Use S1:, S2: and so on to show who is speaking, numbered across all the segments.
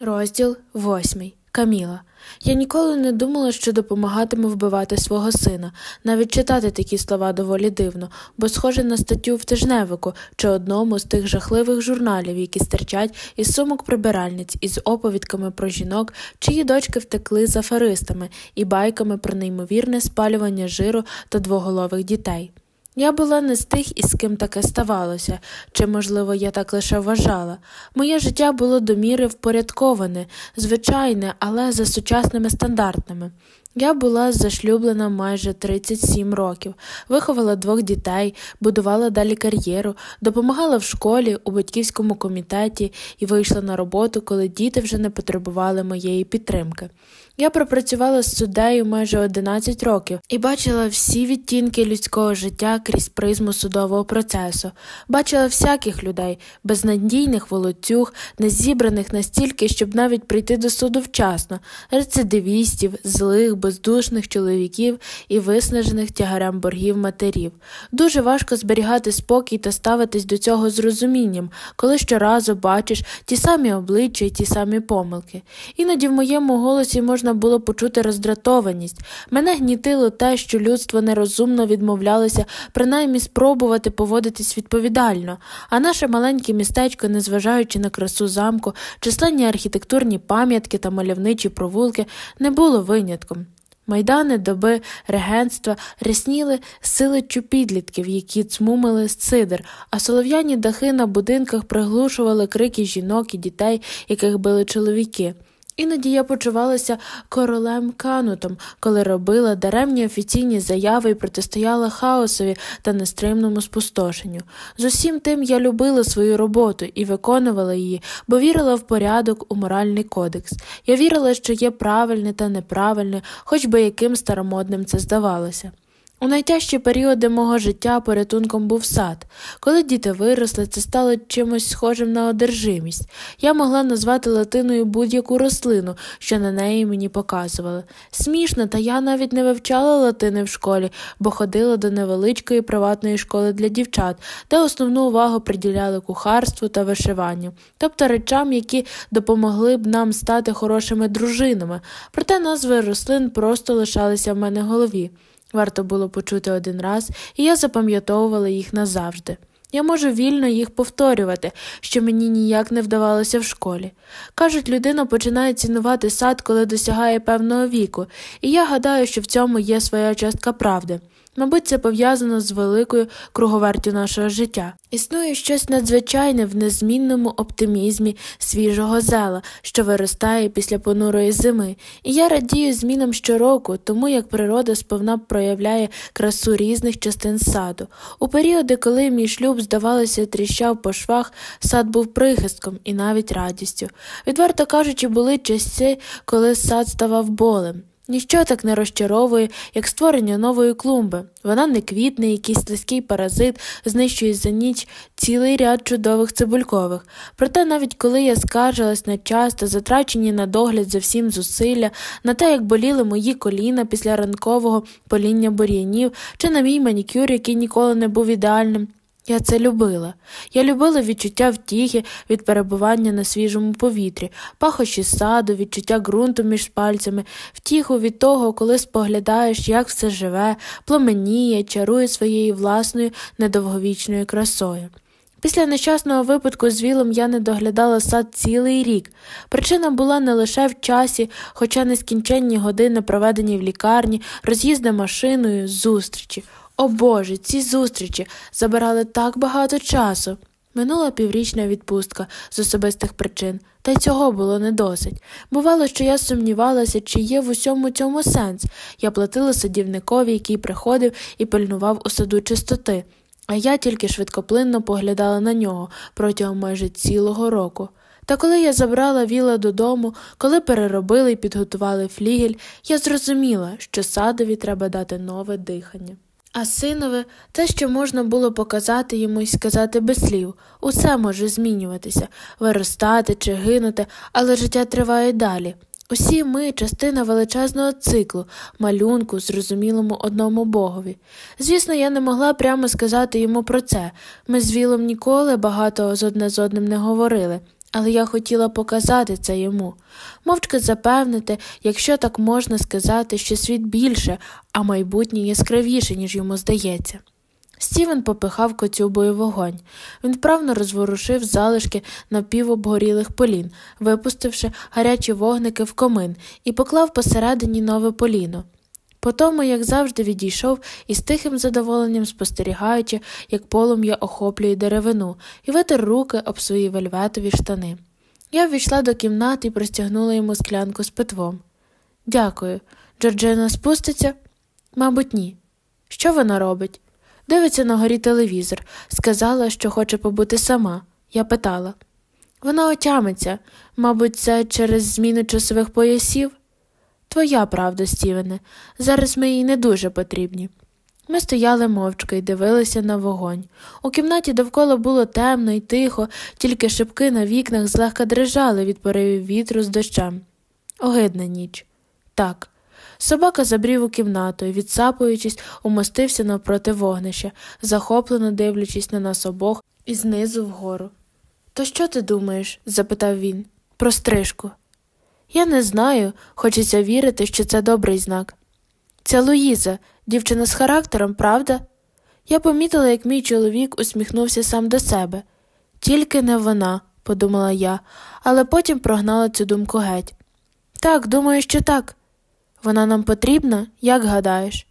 S1: Розділ восьмий. Каміла. Я ніколи не думала, що допомагатиму вбивати свого сина. Навіть читати такі слова доволі дивно, бо схоже на статтю в тижневику чи одному з тих жахливих журналів, які стирчать із сумок прибиральниць із оповідками про жінок, чиї дочки втекли з аферистами і байками про неймовірне спалювання жиру та двоголових дітей. Я була не з тих, із ким таке ставалося, чи, можливо, я так лише вважала. Моє життя було до міри впорядковане, звичайне, але за сучасними стандартами. Я була зашлюблена майже 37 років, виховала двох дітей, будувала далі кар'єру, допомагала в школі, у батьківському комітеті і вийшла на роботу, коли діти вже не потребували моєї підтримки. Я пропрацювала з суддею майже 11 років і бачила всі відтінки людського життя крізь призму судового процесу, бачила всяких людей, безнадійних волоцюг, не зібраних настільки, щоб навіть прийти до суду вчасно, рецидивістів, злих, бездушних чоловіків і виснажених тягарем боргів матерів. Дуже важко зберігати спокій та ставитись до цього з розумінням, коли щоразу бачиш ті самі обличчя і ті самі помилки. Іноді в моєму голосі можна можна було почути роздратованість. Мене гнітило те, що людство нерозумно відмовлялося принаймні спробувати поводитись відповідально, а наше маленьке містечко, незважаючи на красу замку, численні архітектурні пам'ятки та мальовничі провулки, не було винятком. Майдани доби регенства рясніли силиччю підлітків, які цмумили сидр, а солов'яні дахи на будинках приглушували крики жінок і дітей, яких били чоловіки. Іноді я почувалася королем канутом, коли робила даремні офіційні заяви і протистояла хаосові та нестримному спустошенню. З усім тим я любила свою роботу і виконувала її, бо вірила в порядок у моральний кодекс. Я вірила, що є правильне та неправильне, хоч би яким старомодним це здавалося. У найтяжчі періоди мого життя порятунком був сад. Коли діти виросли, це стало чимось схожим на одержимість. Я могла назвати латиною будь-яку рослину, що на неї мені показували. Смішно, та я навіть не вивчала латини в школі, бо ходила до невеличкої приватної школи для дівчат, де основну увагу приділяли кухарству та вишиванню, тобто речам, які допомогли б нам стати хорошими дружинами. Проте назви рослин просто лишалися в мене в голові. Варто було почути один раз, і я запам'ятовувала їх назавжди. Я можу вільно їх повторювати, що мені ніяк не вдавалося в школі. Кажуть, людина починає цінувати сад, коли досягає певного віку, і я гадаю, що в цьому є своя частка правди. Мабуть, це пов'язано з великою круговертю нашого життя. Існує щось надзвичайне в незмінному оптимізмі свіжого зела, що виростає після понурої зими, і я радію змінам щороку, тому як природа сповна проявляє красу різних частин саду. У періоди, коли мій шлюб, здавалося, тріщав по швах, сад був прихистком і навіть радістю. Відверто кажучи, були часи, коли сад ставав болем. Ніщо так не розчаровує, як створення нової клумби. Вона не квітне, якийсь слизький паразит знищує за ніч цілий ряд чудових цибулькових. Проте, навіть коли я скаржилась на час та затрачені на догляд за всім зусилля, на те, як боліли мої коліна після ранкового поління бур'янів, чи на мій манікюр, який ніколи не був ідеальним, я це любила. Я любила відчуття втіхи від перебування на свіжому повітрі, пахощі саду, відчуття ґрунту між пальцями, втіху від того, коли споглядаєш, як все живе, пломеніє, чарує своєю власною недовговічною красою. Після нещасного випадку з вілом я не доглядала сад цілий рік. Причина була не лише в часі, хоча нескінченні години, проведені в лікарні, роз'їзди машиною, зустрічі. О Боже, ці зустрічі забирали так багато часу. Минула піврічна відпустка з особистих причин, та й цього було не досить. Бувало, що я сумнівалася, чи є в усьому цьому сенс. Я платила садівникові, який приходив і пильнував у саду чистоти, а я тільки швидкоплинно поглядала на нього протягом майже цілого року. Та коли я забрала віла додому, коли переробили і підготували флігель, я зрозуміла, що садові треба дати нове дихання. А синове, те, що можна було показати йому і сказати без слів, усе може змінюватися, виростати чи гинути, але життя триває далі. Усі ми частина величезного циклу, малюнку, зрозумілому одному богові. Звісно, я не могла прямо сказати йому про це. Ми з Вілом ніколи багато з одне з одним не говорили. Але я хотіла показати це йому, мовчки запевнити, якщо так можна сказати, що світ більше, а майбутнє яскравіше, ніж йому здається. Стівен попихав коцюбою вогонь. Він вправно розворушив залишки напівобгорілих полін, випустивши гарячі вогники в комин, і поклав посередині нове поліно. Потому, як завжди, відійшов із тихим задоволенням спостерігаючи, як полум'я охоплює деревину, і витер руки об свої вельветові штани. Я ввійшла до кімнати і простягнула йому склянку з питвом. Дякую. Джорджина спуститься? Мабуть, ні. Що вона робить? Дивиться на горі телевізор, сказала, що хоче побути сама. Я питала. Вона отямиться, мабуть, це через зміну часових поясів. Твоя правда, Стівене, зараз ми їй не дуже потрібні. Ми стояли мовчки і дивилися на вогонь. У кімнаті довкола було темно і тихо, тільки шибки на вікнах злегка дрижали від поривів вітру з дощем. Огидна ніч. Так. Собака забрів у кімнату і, відсапуючись, умостився навпроти вогнища, захоплено дивлячись на нас обох і знизу вгору. То що ти думаєш? запитав він. Про стрижку. Я не знаю, хочеться вірити, що це добрий знак. Це Луїза, дівчина з характером, правда? Я помітила, як мій чоловік усміхнувся сам до себе. Тільки не вона, подумала я, але потім прогнала цю думку геть. Так, думаю, що так. Вона нам потрібна, як гадаєш?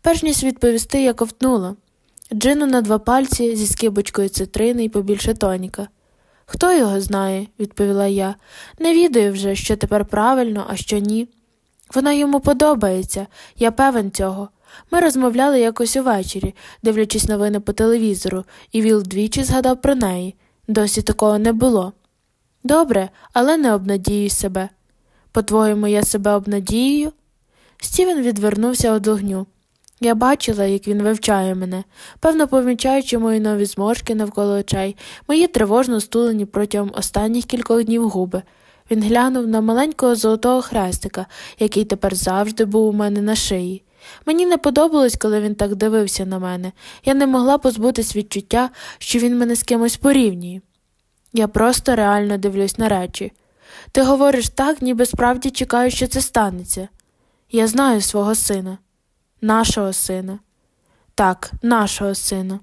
S1: Перш ніж відповісти, я ковтнула. Джину на два пальці зі скибочкою цитрини і побільше тоніка. Хто його знає, відповіла я. Не відаю вже, що тепер правильно, а що ні. Вона йому подобається, я певен цього. Ми розмовляли якось увечері, дивлячись новини по телевізору, і Віл двічі згадав про неї. Досі такого не було. Добре, але не обнадіюй себе. По-твоєму, я себе обнадіюю? Стівен відвернувся від огню. Я бачила, як він вивчає мене, певно помічаючи мої нові зморшки навколо очей, мої тривожно стулені протягом останніх кількох днів губи. Він глянув на маленького золотого хрестика, який тепер завжди був у мене на шиї. Мені не подобалось, коли він так дивився на мене. Я не могла позбутись відчуття, що він мене з кимось порівнює. Я просто реально дивлюсь на речі. Ти говориш так, ніби справді чекаю, що це станеться. Я знаю свого сина нашого сина. Так, нашого сина.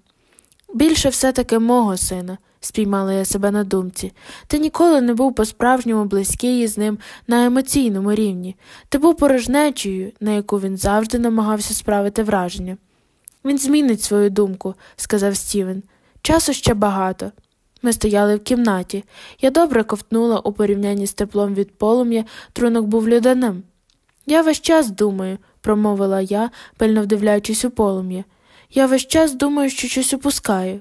S1: Більше все таки мого сина, спіймала я себе на думці. Ти ніколи не був по-справжньому близький з ним на емоційному рівні. Ти був порожнечею, на яку він завжди намагався справити враження. Він змінить свою думку, сказав Стівен. Часу ще багато. Ми стояли в кімнаті. Я добре ковтнула у порівнянні з теплом від полум'я, трунок був людяним. Я весь час думаю, промовила я, пильно вдивляючись у полум'я. Я весь час думаю, що щось упускаю.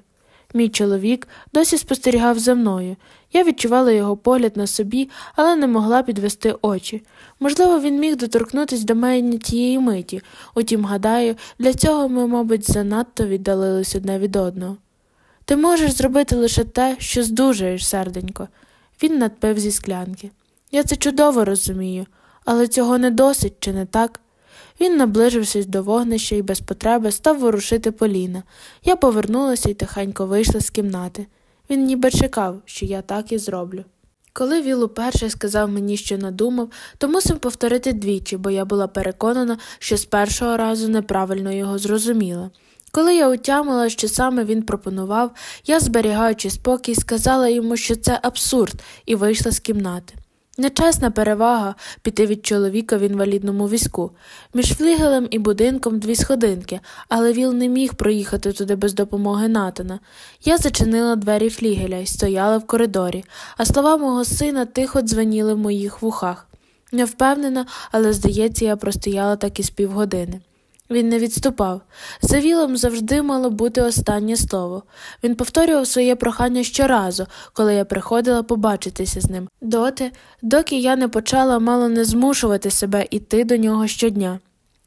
S1: Мій чоловік досі спостерігав за мною. Я відчувала його погляд на собі, але не могла підвести очі. Можливо, він міг доторкнутися до мене тієї миті, утім, гадаю, для цього ми, мабуть, занадто віддалились одне від одного. Ти можеш зробити лише те, що здужаєш, серденько. Він надпив зі склянки. Я це чудово розумію, але цього не досить, чи не так? Він наближившись до вогнища і без потреби став ворушити поліна. Я повернулася і тихенько вийшла з кімнати. Він ніби чекав, що я так і зроблю. Коли Віл уперше сказав мені, що надумав, то мусив повторити двічі, бо я була переконана, що з першого разу неправильно його зрозуміла. Коли я утямила, що саме він пропонував, я, зберігаючи спокій, сказала йому, що це абсурд, і вийшла з кімнати. Нечесна перевага піти від чоловіка в інвалідному візку. Між флігелем і будинком дві сходинки, але Віл не міг проїхати туди без допомоги Натана. Я зачинила двері флігеля і стояла в коридорі, а слова мого сина тихо дзвеніли в моїх вухах. Не впевнена, але, здається, я простояла так із півгодини. Він не відступав. За вілом завжди мало бути останнє слово. Він повторював своє прохання щоразу, коли я приходила побачитися з ним, доти, доки я не почала мало не змушувати себе йти до нього щодня.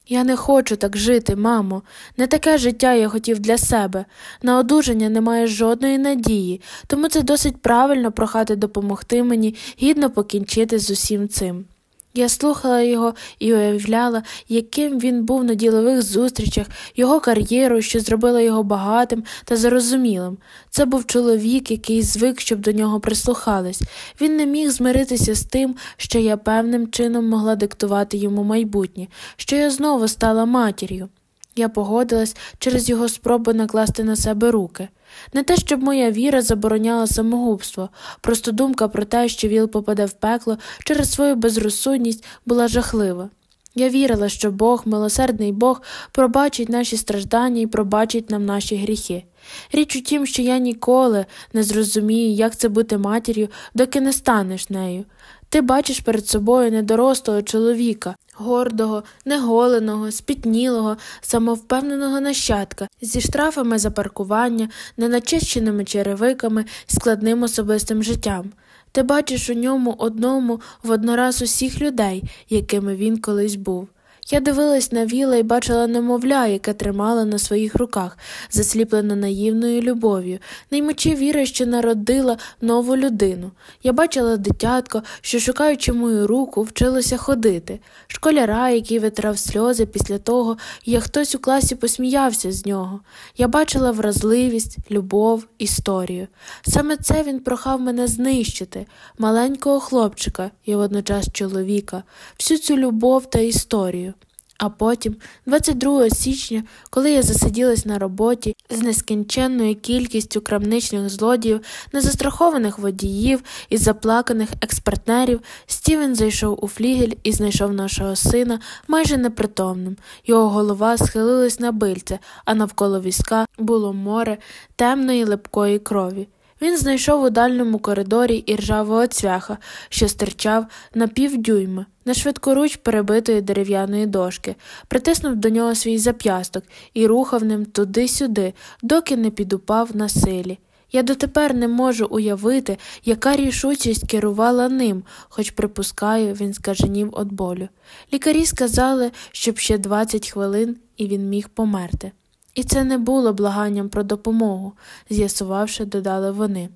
S1: Я не хочу так жити, мамо, не таке життя я хотів для себе. На одужання немає жодної надії, тому це досить правильно прохати допомогти мені гідно покінчити з усім цим. Я слухала його і уявляла, яким він був на ділових зустрічах, його кар'єру, що зробила його багатим та зрозумілим. Це був чоловік, який звик, щоб до нього прислухались. Він не міг змиритися з тим, що я певним чином могла диктувати йому майбутнє, що я знову стала матір'ю. Я погодилась через його спробу накласти на себе руки. Не те, щоб моя віра забороняла самогубство, просто думка про те, що Віл попаде в пекло через свою безрозсудність, була жахлива. Я вірила, що Бог, милосердний Бог, пробачить наші страждання і пробачить нам наші гріхи. Річ у тім, що я ніколи не зрозумію, як це бути матір'ю, доки не станеш нею. Ти бачиш перед собою недорослого чоловіка, гордого, неголеного, спітнілого, самовпевненого нащадка, зі штрафами за паркування, неначищеними черевиками, складним особистим життям. Ти бачиш у ньому одному воднораз усіх людей, якими він колись був. Я дивилась на віла і бачила немовля, яке тримала на своїх руках, засліплена наївною любов'ю, наймочі віри, що народила нову людину. Я бачила дитятко, що, шукаючи мою руку, вчилося ходити, школяра, який витрав сльози після того, як хтось у класі посміявся з нього. Я бачила вразливість, любов, історію. Саме це він прохав мене знищити, маленького хлопчика і водночас чоловіка, всю цю любов та історію. А потім, 22 січня, коли я засиділась на роботі з нескінченною кількістю крамничних злодіїв, незастрахованих водіїв і заплаканих експертнерів, Стівен зайшов у флігель і знайшов нашого сина майже непритомним. Його голова схилилась на бильце, а навколо візка було море темної липкої крові. Він знайшов у дальньому коридорі іржавого цвяха, що стирчав на півдюйма, на швидкоруч перебитої дерев'яної дошки, притиснув до нього свій зап'ясток і рухав ним туди-сюди, доки не підупав на силі. Я дотепер не можу уявити, яка рішучість керувала ним, хоч припускаю, він скаженів від болю. Лікарі сказали, щоб ще 20 хвилин і він міг померти. І це не було благанням про допомогу, з'ясувавши, додали вони.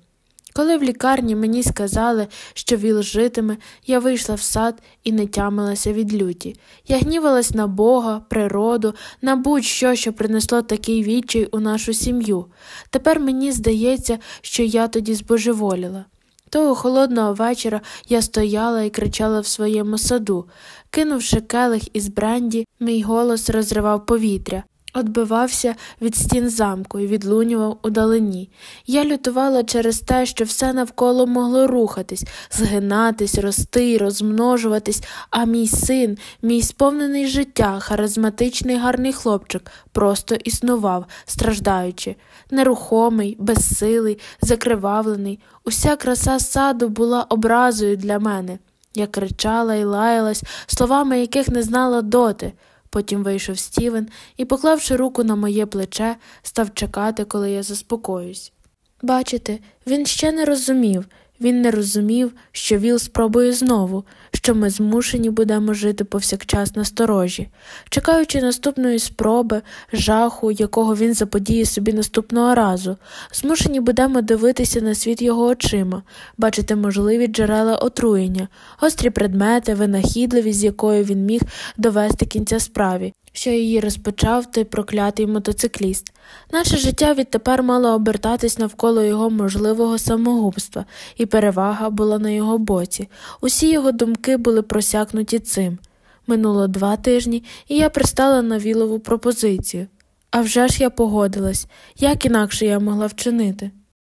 S1: Коли в лікарні мені сказали, що віл житиме, я вийшла в сад і не тямилася від люті. Я гнівалась на Бога, природу, на будь-що, що принесло такий відчай у нашу сім'ю. Тепер мені здається, що я тоді збожеволіла. Того холодного вечора я стояла і кричала в своєму саду. Кинувши келих із бренді, мій голос розривав повітря. Отбивався від стін замку і відлунював удалині. Я лютувала через те, що все навколо могло рухатись, згинатись, рости, розмножуватись, а мій син, мій сповнений життя, харизматичний гарний хлопчик, просто існував, страждаючи, нерухомий, безсилий, закривавлений. Уся краса саду була образою для мене. Я кричала і лаялась, словами яких не знала доти. Потім вийшов Стівен і, поклавши руку на моє плече, став чекати, коли я заспокоюсь. Бачите, він ще не розумів, він не розумів, що Віл спробує знову, що ми змушені будемо жити повсякчас на сторожі, чекаючи наступної спроби, жаху, якого він заподіє собі наступного разу, змушені будемо дивитися на світ його очима, бачити можливі джерела отруєння, гострі предмети, винахідливість, з якою він міг довести кінця справі що її розпочав той проклятий мотоцикліст. Наше життя відтепер мало обертатись навколо його можливого самогубства, і перевага була на його боці. Усі його думки були просякнуті цим. Минуло два тижні, і я пристала на вілову пропозицію. А вже ж я погодилась, як інакше я могла вчинити.